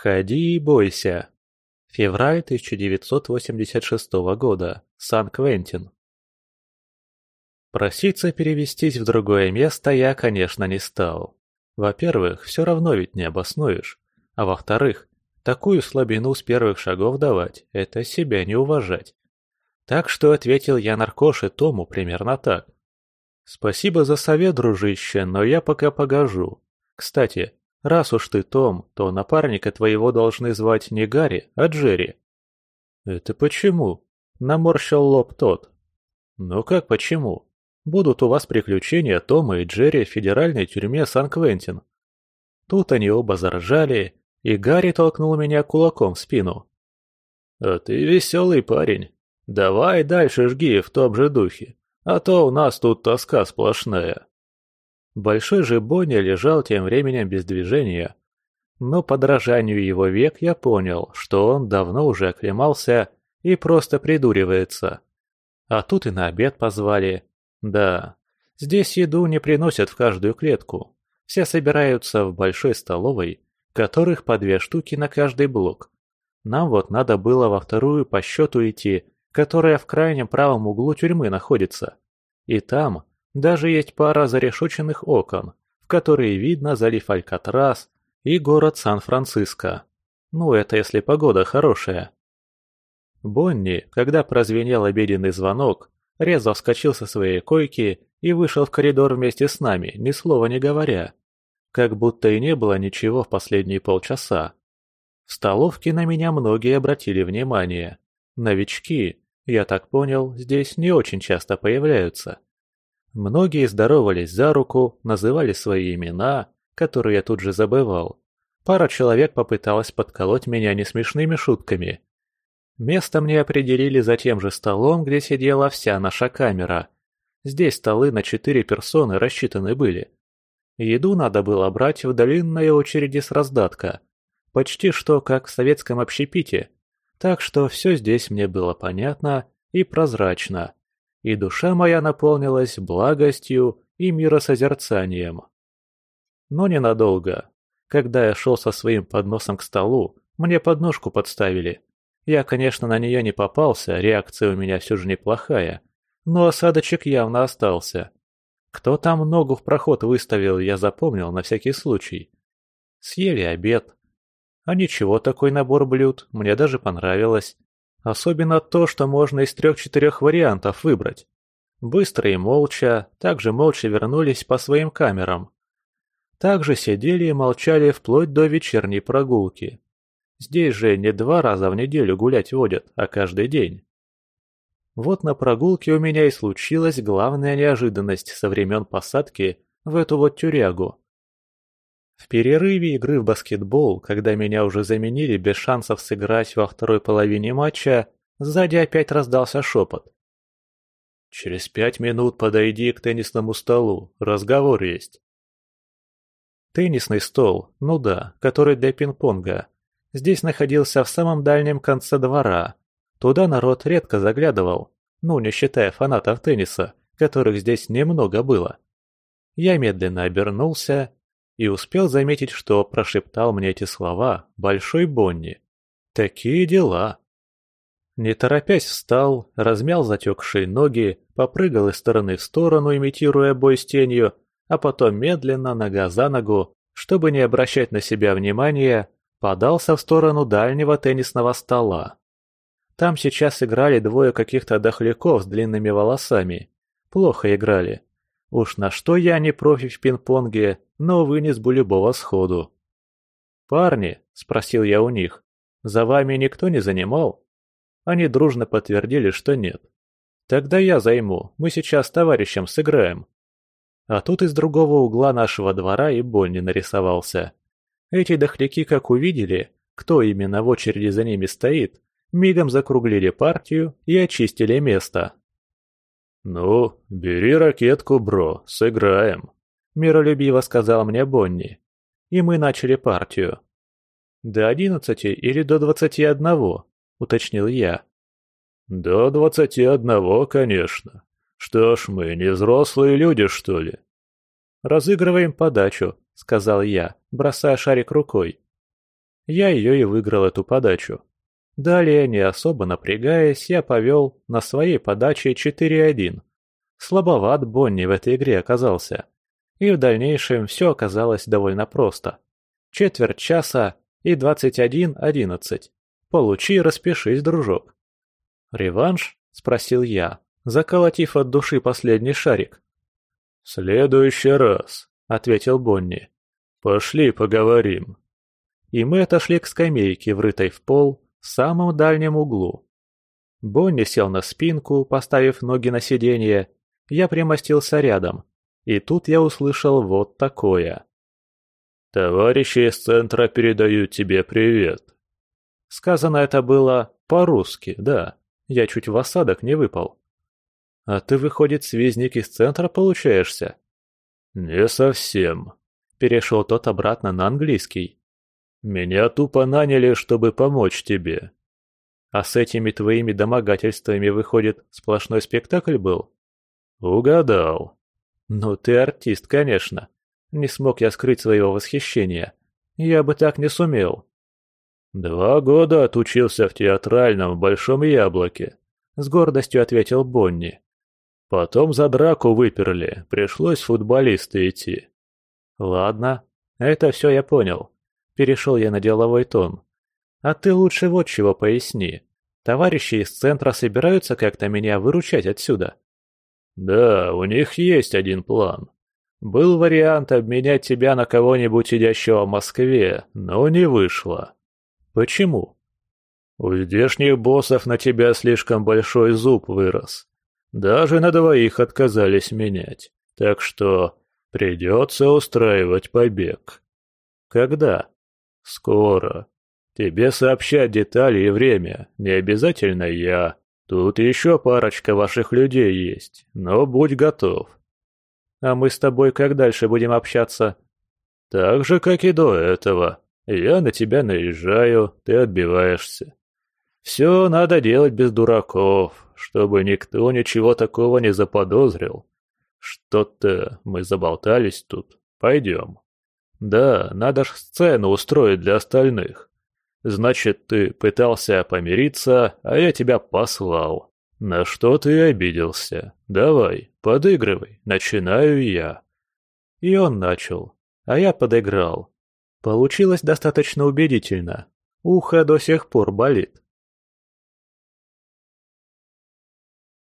Ходи и бойся. Февраль 1986 года. Сан-Квентин. Проситься перевестись в другое место я, конечно, не стал. Во-первых, все равно ведь не обоснуешь. А во-вторых, такую слабину с первых шагов давать – это себя не уважать. Так что ответил я наркоше Тому примерно так. «Спасибо за совет, дружище, но я пока погожу. Кстати, раз уж ты Том, то напарника твоего должны звать не Гарри, а Джерри». «Это почему?» – наморщил лоб тот. «Ну как почему? Будут у вас приключения Тома и Джерри в федеральной тюрьме Сан-Квентин». Тут они оба заржали, и Гарри толкнул меня кулаком в спину. «А ты веселый парень. Давай дальше жги в том же духе. А то у нас тут тоска сплошная. Большой же Бонни лежал тем временем без движения. Но по дрожанию его век я понял, что он давно уже оклемался и просто придуривается. А тут и на обед позвали. Да, здесь еду не приносят в каждую клетку. Все собираются в большой столовой, которых по две штуки на каждый блок. Нам вот надо было во вторую по счету идти, которая в крайнем правом углу тюрьмы находится. И там даже есть пара зарешоченных окон, в которые видно залив Алькатрас и город Сан-Франциско. Ну, это если погода хорошая. Бонни, когда прозвенел обеденный звонок, резво вскочил со своей койки и вышел в коридор вместе с нами, ни слова не говоря. Как будто и не было ничего в последние полчаса. В столовке на меня многие обратили внимание. Новички, я так понял, здесь не очень часто появляются. Многие здоровались за руку, называли свои имена, которые я тут же забывал. Пара человек попыталась подколоть меня несмешными шутками. Место мне определили за тем же столом, где сидела вся наша камера. Здесь столы на четыре персоны рассчитаны были. Еду надо было брать в длинной очереди с раздатка. Почти что как в советском общепите. Так что все здесь мне было понятно и прозрачно. И душа моя наполнилась благостью и миросозерцанием. Но ненадолго. Когда я шел со своим подносом к столу, мне подножку подставили. Я, конечно, на нее не попался, реакция у меня все же неплохая. Но осадочек явно остался. Кто там ногу в проход выставил, я запомнил на всякий случай. Съели обед, а ничего, такой набор блюд, мне даже понравилось. Особенно то, что можно из трех-четырех вариантов выбрать. Быстро и молча, также молча вернулись по своим камерам. Также сидели и молчали вплоть до вечерней прогулки. Здесь же не два раза в неделю гулять водят, а каждый день. Вот на прогулке у меня и случилась главная неожиданность со времен посадки в эту вот тюрягу. В перерыве игры в баскетбол, когда меня уже заменили без шансов сыграть во второй половине матча, сзади опять раздался шепот. «Через пять минут подойди к теннисному столу, разговор есть». Теннисный стол, ну да, который для пинг-понга. Здесь находился в самом дальнем конце двора. Туда народ редко заглядывал, ну не считая фанатов тенниса, которых здесь немного было. Я медленно обернулся и успел заметить, что прошептал мне эти слова Большой Бонни. Такие дела. Не торопясь встал, размял затекшие ноги, попрыгал из стороны в сторону, имитируя бой с тенью, а потом медленно, нога за ногу, чтобы не обращать на себя внимания, подался в сторону дальнего теннисного стола. Там сейчас играли двое каких-то дохляков с длинными волосами. Плохо играли. Уж на что я не профи в пинг-понге, но вынес бы любого сходу. «Парни», — спросил я у них, — «за вами никто не занимал?» Они дружно подтвердили, что нет. «Тогда я займу, мы сейчас с товарищем сыграем». А тут из другого угла нашего двора и Бонни нарисовался. Эти дохляки как увидели, кто именно в очереди за ними стоит, мигом закруглили партию и очистили место. «Ну, бери ракетку, бро, сыграем», – миролюбиво сказал мне Бонни. И мы начали партию. «До одиннадцати или до двадцати одного?» – уточнил я. «До двадцати одного, конечно. Что ж, мы не взрослые люди, что ли?» «Разыгрываем подачу», – сказал я, бросая шарик рукой. Я ее и выиграл эту подачу. Далее, не особо напрягаясь, я повел на своей подаче 4-1. Слабоват Бонни в этой игре оказался. И в дальнейшем все оказалось довольно просто. Четверть часа и 21-11. Получи, распишись, дружок. «Реванш?» – спросил я, заколотив от души последний шарик. «В следующий раз», – ответил Бонни. «Пошли поговорим». И мы отошли к скамейке, врытой в пол, в самом дальнем углу. Бонни сел на спинку, поставив ноги на сиденье. Я примостился рядом. И тут я услышал вот такое. «Товарищи из центра передают тебе привет». Сказано это было по-русски, да. Я чуть в осадок не выпал. «А ты, выходит, связник из центра получаешься?» «Не совсем», — перешел тот обратно на английский. Меня тупо наняли, чтобы помочь тебе. А с этими твоими домогательствами, выходит, сплошной спектакль был? Угадал. Ну ты артист, конечно. Не смог я скрыть своего восхищения. Я бы так не сумел. Два года отучился в театральном Большом Яблоке. С гордостью ответил Бонни. Потом за драку выперли, пришлось футболисты идти. Ладно, это все я понял. Перешел я на деловой тон. «А ты лучше вот чего поясни. Товарищи из центра собираются как-то меня выручать отсюда?» «Да, у них есть один план. Был вариант обменять тебя на кого-нибудь сидящего в Москве, но не вышло». «Почему?» «У здешних боссов на тебя слишком большой зуб вырос. Даже на двоих отказались менять. Так что придется устраивать побег». «Когда?» «Скоро. Тебе сообщать детали и время, не обязательно я. Тут еще парочка ваших людей есть, но будь готов». «А мы с тобой как дальше будем общаться?» «Так же, как и до этого. Я на тебя наезжаю, ты отбиваешься. Все надо делать без дураков, чтобы никто ничего такого не заподозрил. Что-то мы заболтались тут. Пойдем». Да, надо ж сцену устроить для остальных. Значит, ты пытался помириться, а я тебя послал. На что ты обиделся? Давай, подыгрывай, начинаю я. И он начал, а я подыграл. Получилось достаточно убедительно. Ухо до сих пор болит.